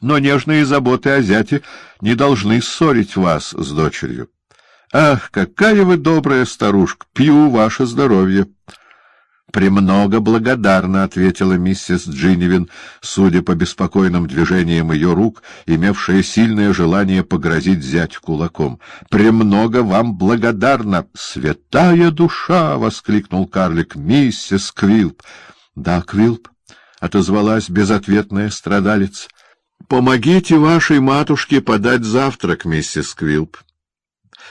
Но нежные заботы о зяте не должны ссорить вас с дочерью. Ах, какая вы добрая старушка! Пью ваше здоровье! «Премного благодарна», — ответила миссис Джинивин, судя по беспокойным движениям ее рук, имевшая сильное желание погрозить зять кулаком. «Премного вам благодарна!» «Святая душа!» — воскликнул карлик. «Миссис Квилп!» «Да, Квилп!» — отозвалась безответная страдалец. «Помогите вашей матушке подать завтрак, миссис Квилп.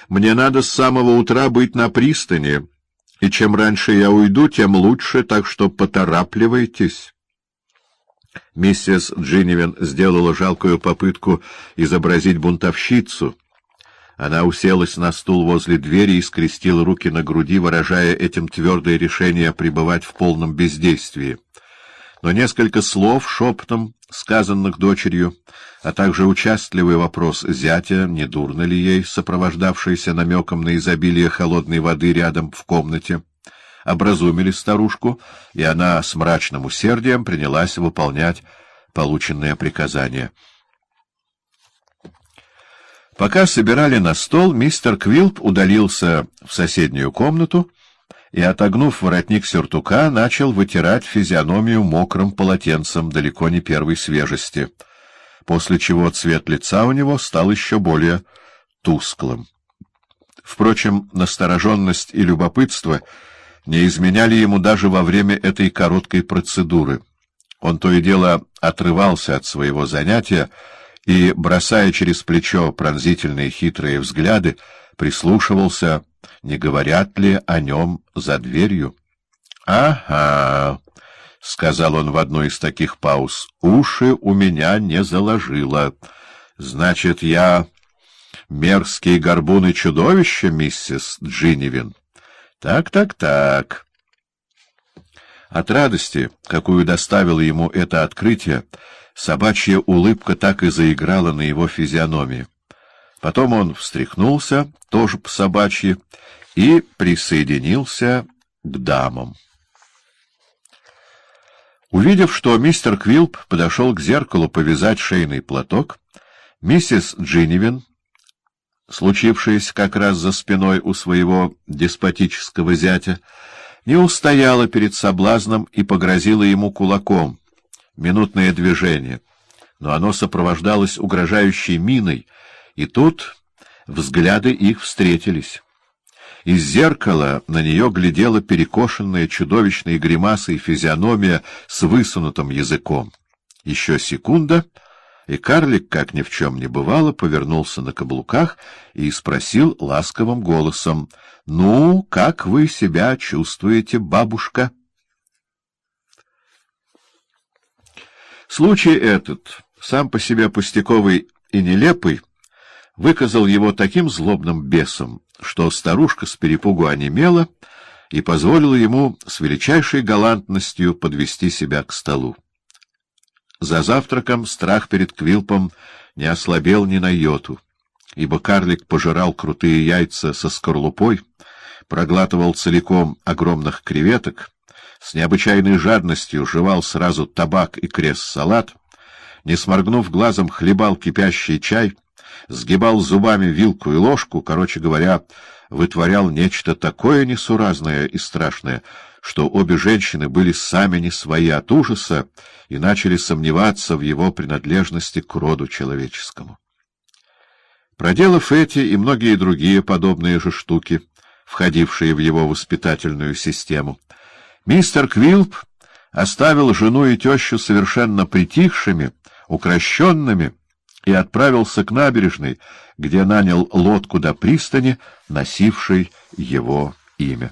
Мне надо с самого утра быть на пристани» и чем раньше я уйду, тем лучше, так что поторапливайтесь. Миссис Джинивен сделала жалкую попытку изобразить бунтовщицу. Она уселась на стул возле двери и скрестила руки на груди, выражая этим твердое решение пребывать в полном бездействии. Но несколько слов шепотом, сказанных дочерью, а также участливый вопрос зятя, не дурно ли ей, сопровождавшийся намеком на изобилие холодной воды рядом в комнате, образумили старушку, и она с мрачным усердием принялась выполнять полученное приказание. Пока собирали на стол, мистер Квилп удалился в соседнюю комнату и, отогнув воротник сюртука, начал вытирать физиономию мокрым полотенцем далеко не первой свежести, после чего цвет лица у него стал еще более тусклым. Впрочем, настороженность и любопытство не изменяли ему даже во время этой короткой процедуры. Он то и дело отрывался от своего занятия и, бросая через плечо пронзительные хитрые взгляды, прислушивался не говорят ли о нем за дверью. — Ага, — сказал он в одной из таких пауз, — уши у меня не заложило. Значит, я мерзкий горбун и чудовище, миссис Джинивин? Так, так, так. От радости, какую доставило ему это открытие, собачья улыбка так и заиграла на его физиономии. Потом он встряхнулся, тоже по собачьи, и присоединился к дамам. Увидев, что мистер Квилп подошел к зеркалу повязать шейный платок, миссис Джинивин, случившаяся как раз за спиной у своего деспотического зятя, не устояла перед соблазном и погрозила ему кулаком. Минутное движение, но оно сопровождалось угрожающей миной — и тут взгляды их встретились. Из зеркала на нее глядела перекошенная чудовищной гримасой физиономия с высунутым языком. Еще секунда, и карлик, как ни в чем не бывало, повернулся на каблуках и спросил ласковым голосом, — Ну, как вы себя чувствуете, бабушка? Случай этот, сам по себе пустяковый и нелепый, выказал его таким злобным бесом, что старушка с перепугу онемела и позволила ему с величайшей галантностью подвести себя к столу. За завтраком страх перед Квилпом не ослабел ни на йоту, ибо карлик пожирал крутые яйца со скорлупой, проглатывал целиком огромных креветок, с необычайной жадностью жевал сразу табак и крест-салат, не сморгнув глазом, хлебал кипящий чай — сгибал зубами вилку и ложку, короче говоря, вытворял нечто такое несуразное и страшное, что обе женщины были сами не свои от ужаса и начали сомневаться в его принадлежности к роду человеческому. Проделав эти и многие другие подобные же штуки, входившие в его воспитательную систему, мистер Квилп оставил жену и тещу совершенно притихшими, укращенными, и отправился к набережной, где нанял лодку до пристани, носившей его имя.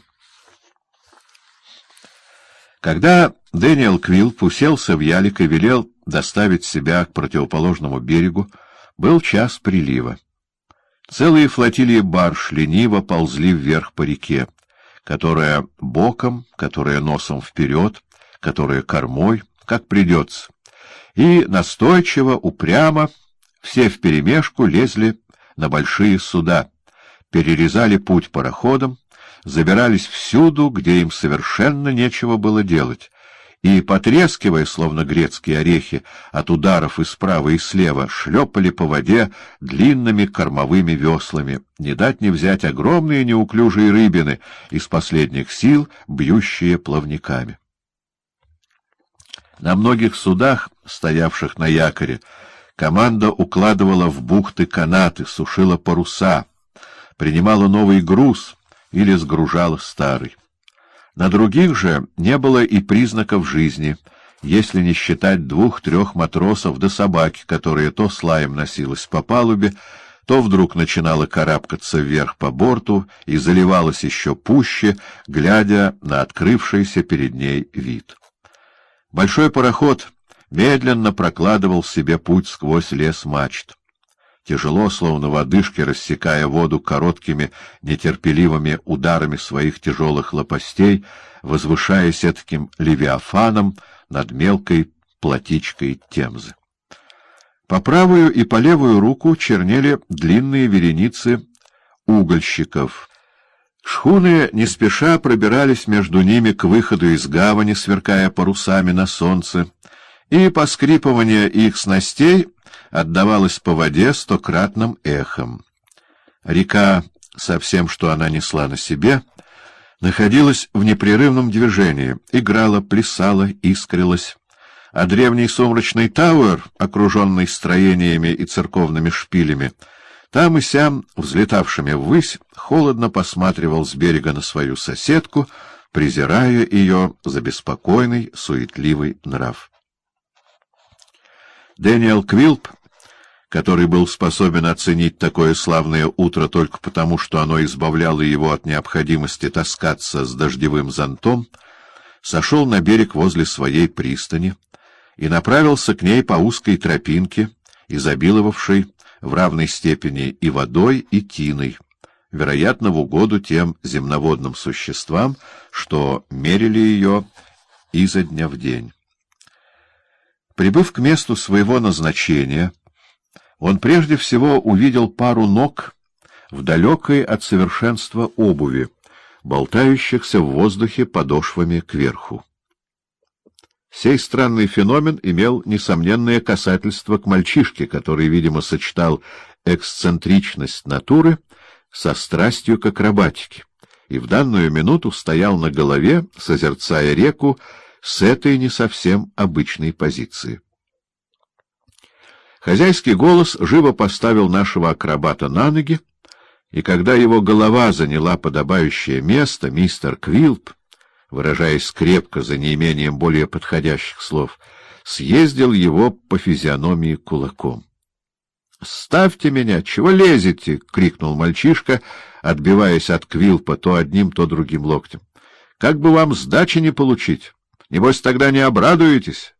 Когда Дэниел Квилп уселся в ялик и велел доставить себя к противоположному берегу, был час прилива. Целые флотилии барж лениво ползли вверх по реке, которая боком, которая носом вперед, которая кормой, как придется, и настойчиво, упрямо, все вперемешку лезли на большие суда, перерезали путь пароходам, забирались всюду, где им совершенно нечего было делать, и, потрескивая, словно грецкие орехи, от ударов и справа, и слева, шлепали по воде длинными кормовыми веслами, не дать не взять огромные неуклюжие рыбины, из последних сил бьющие плавниками. На многих судах, стоявших на якоре, команда укладывала в бухты канаты, сушила паруса, принимала новый груз или сгружала старый. На других же не было и признаков жизни, если не считать двух-трех матросов до собаки, которая то слаем носилась по палубе, то вдруг начинала карабкаться вверх по борту и заливалась еще пуще, глядя на открывшийся перед ней вид. Большой пароход медленно прокладывал себе путь сквозь лес мачт тяжело, словно в одышке, рассекая воду короткими, нетерпеливыми ударами своих тяжелых лопастей, возвышаясь таким левиафаном над мелкой плотичкой Темзы. По правую и по левую руку чернели длинные вереницы угольщиков. Шхуны не спеша пробирались между ними к выходу из гавани, сверкая парусами на солнце, и поскрипывание их снастей отдавалось по воде стократным эхом. Река со всем, что она несла на себе, находилась в непрерывном движении, играла, плясала, искрилась, а древний сумрачный Тауэр, окруженный строениями и церковными шпилями, там и сям, взлетавшими ввысь, холодно посматривал с берега на свою соседку, презирая ее за беспокойный, суетливый нрав. Дэниел Квилп, который был способен оценить такое славное утро только потому, что оно избавляло его от необходимости таскаться с дождевым зонтом, сошел на берег возле своей пристани и направился к ней по узкой тропинке, изобиловавшей в равной степени и водой, и тиной, вероятно, в угоду тем земноводным существам, что мерили ее изо дня в день. Прибыв к месту своего назначения, он прежде всего увидел пару ног в далекой от совершенства обуви, болтающихся в воздухе подошвами кверху. Сей странный феномен имел несомненное касательство к мальчишке, который, видимо, сочетал эксцентричность натуры со страстью к акробатике, и в данную минуту стоял на голове, созерцая реку, с этой не совсем обычной позиции. Хозяйский голос живо поставил нашего акробата на ноги, и когда его голова заняла подобающее место, мистер Квилп, выражаясь крепко за неимением более подходящих слов, съездил его по физиономии кулаком. — Ставьте меня! Чего лезете? — крикнул мальчишка, отбиваясь от Квилпа то одним, то другим локтем. — Как бы вам сдачи не получить? Небось, тогда не обрадуетесь?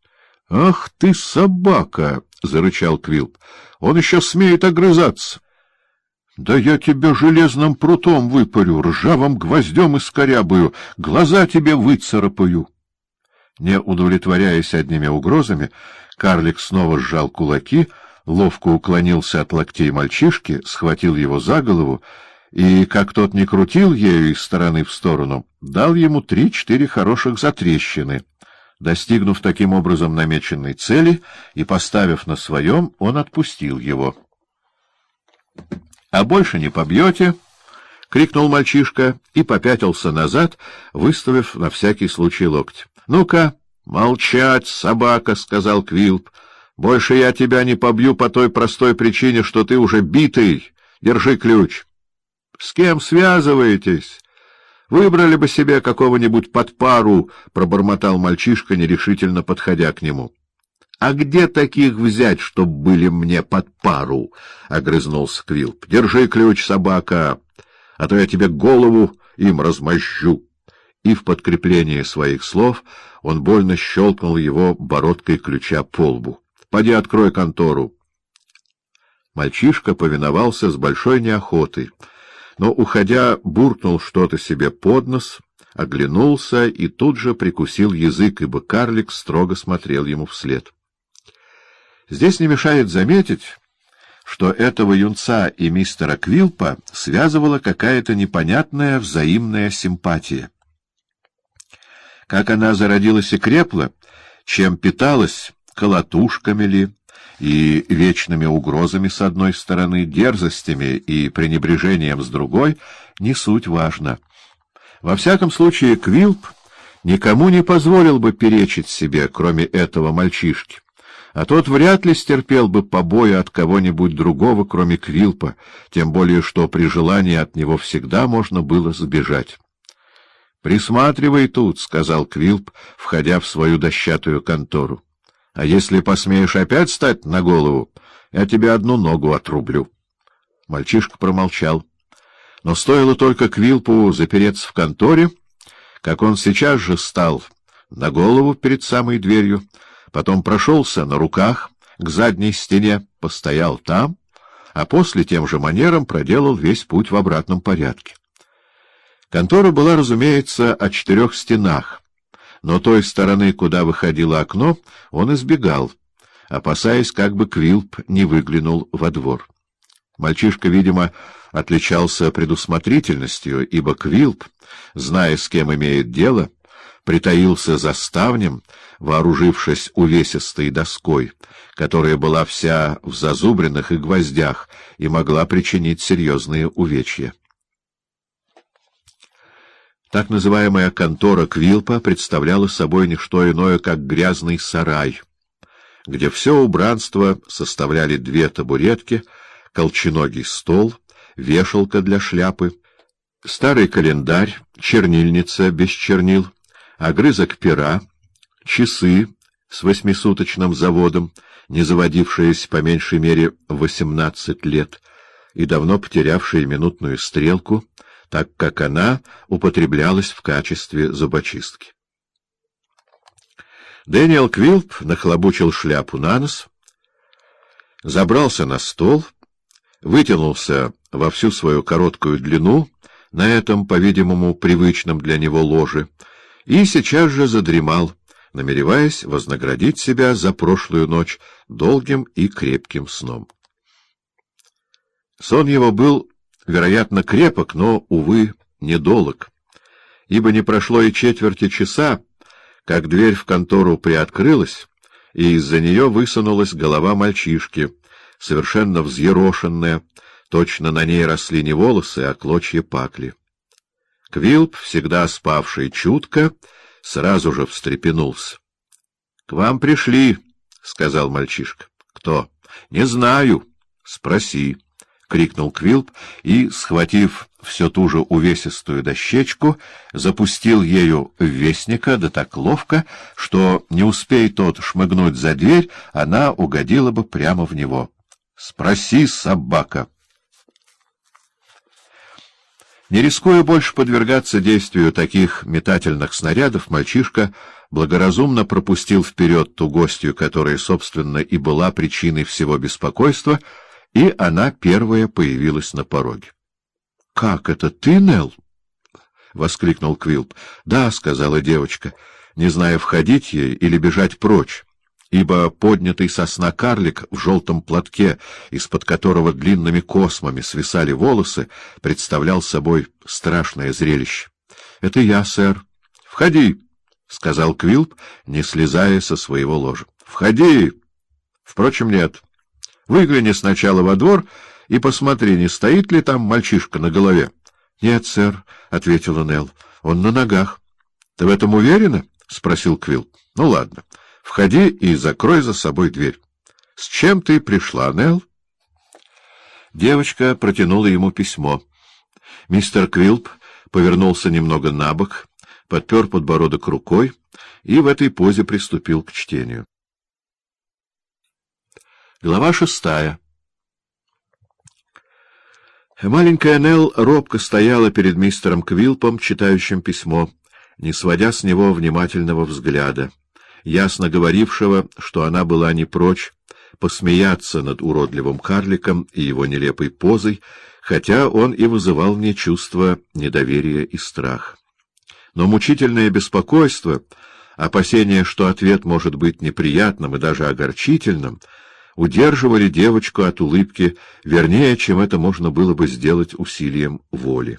— Ах ты, собака! — зарычал Квилп. — Он еще смеет огрызаться. — Да я тебя железным прутом выпарю, ржавым гвоздем искорябаю, глаза тебе выцарапаю. Не удовлетворяясь одними угрозами, карлик снова сжал кулаки, ловко уклонился от локтей мальчишки, схватил его за голову и, как тот не крутил ею из стороны в сторону, дал ему три-четыре хороших затрещины. Достигнув таким образом намеченной цели и поставив на своем, он отпустил его. — А больше не побьете? — крикнул мальчишка и попятился назад, выставив на всякий случай локоть. — Ну-ка, молчать, собака! — сказал Квилп. — Больше я тебя не побью по той простой причине, что ты уже битый. Держи ключ. — С кем связываетесь? Выбрали бы себе какого-нибудь подпару, — пробормотал мальчишка, нерешительно подходя к нему. — А где таких взять, чтоб были мне под пару? — огрызнулся Квилп. — Держи ключ, собака, а то я тебе голову им размощу. И в подкрепление своих слов он больно щелкнул его бородкой ключа по лбу. — Поди открой контору. Мальчишка повиновался с большой неохотой но, уходя, буркнул что-то себе под нос, оглянулся и тут же прикусил язык, ибо карлик строго смотрел ему вслед. Здесь не мешает заметить, что этого юнца и мистера Квилпа связывала какая-то непонятная взаимная симпатия. Как она зародилась и крепла, чем питалась, колотушками ли, и вечными угрозами с одной стороны, дерзостями и пренебрежением с другой, не суть важно. Во всяком случае, Квилп никому не позволил бы перечить себе, кроме этого мальчишки, а тот вряд ли стерпел бы побои от кого-нибудь другого, кроме Квилпа, тем более что при желании от него всегда можно было сбежать. — Присматривай тут, — сказал Квилп, входя в свою дощатую контору. — А если посмеешь опять стать на голову, я тебе одну ногу отрублю. Мальчишка промолчал. Но стоило только Квилпу запереться в конторе, как он сейчас же стал на голову перед самой дверью, потом прошелся на руках к задней стене, постоял там, а после тем же манером проделал весь путь в обратном порядке. Контора была, разумеется, о четырех стенах, но той стороны, куда выходило окно, он избегал, опасаясь, как бы Квилп не выглянул во двор. Мальчишка, видимо, отличался предусмотрительностью, ибо Квилп, зная, с кем имеет дело, притаился за ставнем, вооружившись увесистой доской, которая была вся в зазубринах и гвоздях и могла причинить серьезные увечья. Так называемая контора Квилпа представляла собой не что иное, как грязный сарай, где все убранство составляли две табуретки, колченогий стол, вешалка для шляпы, старый календарь, чернильница без чернил, огрызок пера, часы с восьмисуточным заводом, не заводившиеся по меньшей мере восемнадцать лет и давно потерявшие минутную стрелку — так как она употреблялась в качестве зубочистки. Дэниел Квилп нахлобучил шляпу на нос, забрался на стол, вытянулся во всю свою короткую длину на этом, по-видимому, привычном для него ложе, и сейчас же задремал, намереваясь вознаградить себя за прошлую ночь долгим и крепким сном. Сон его был вероятно, крепок, но, увы, недолог, ибо не прошло и четверти часа, как дверь в контору приоткрылась, и из-за нее высунулась голова мальчишки, совершенно взъерошенная, точно на ней росли не волосы, а клочья пакли. Квилп, всегда спавший чутко, сразу же встрепенулся. — К вам пришли, — сказал мальчишка. — Кто? — Не знаю. — Спроси. — крикнул Квилп и, схватив всю ту же увесистую дощечку, запустил ею вестника да так ловко, что, не успей тот шмыгнуть за дверь, она угодила бы прямо в него. — Спроси, собака! Не рискуя больше подвергаться действию таких метательных снарядов, мальчишка благоразумно пропустил вперед ту гостью, которая, собственно, и была причиной всего беспокойства — и она первая появилась на пороге. — Как это ты, Нелл? — воскликнул Квилп. — Да, — сказала девочка, не зная, входить ей или бежать прочь, ибо поднятый сосна карлик в желтом платке, из-под которого длинными космами свисали волосы, представлял собой страшное зрелище. — Это я, сэр. — Входи, — сказал Квилп, не слезая со своего ложа. — Входи. Впрочем, нет. — Выгляни сначала во двор и посмотри, не стоит ли там мальчишка на голове. — Нет, сэр, — ответила Нелл. — Он на ногах. — Ты в этом уверена? — спросил Квилл. — Ну, ладно. Входи и закрой за собой дверь. — С чем ты пришла, Нелл? Девочка протянула ему письмо. Мистер Квилп повернулся немного на бок, подпер подбородок рукой и в этой позе приступил к чтению. Глава шестая Маленькая Нелл робко стояла перед мистером Квилпом, читающим письмо, не сводя с него внимательного взгляда, ясно говорившего, что она была не прочь посмеяться над уродливым карликом и его нелепой позой, хотя он и вызывал мне чувство недоверия и страх. Но мучительное беспокойство, опасение, что ответ может быть неприятным и даже огорчительным — удерживали девочку от улыбки, вернее, чем это можно было бы сделать усилием воли.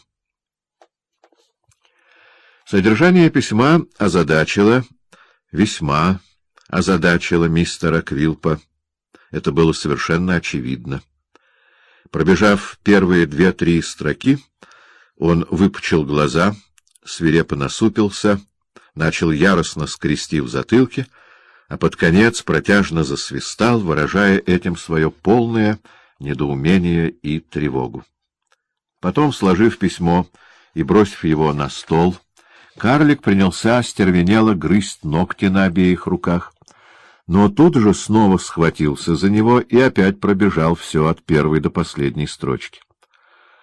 Содержание письма озадачило весьма, озадачило мистера Квилпа. Это было совершенно очевидно. Пробежав первые две-три строки, он выпучил глаза, свирепо насупился, начал яростно скрести в затылке, а под конец протяжно засвистал, выражая этим свое полное недоумение и тревогу. Потом, сложив письмо и бросив его на стол, карлик принялся остервенело грызть ногти на обеих руках, но тут же снова схватился за него и опять пробежал все от первой до последней строчки.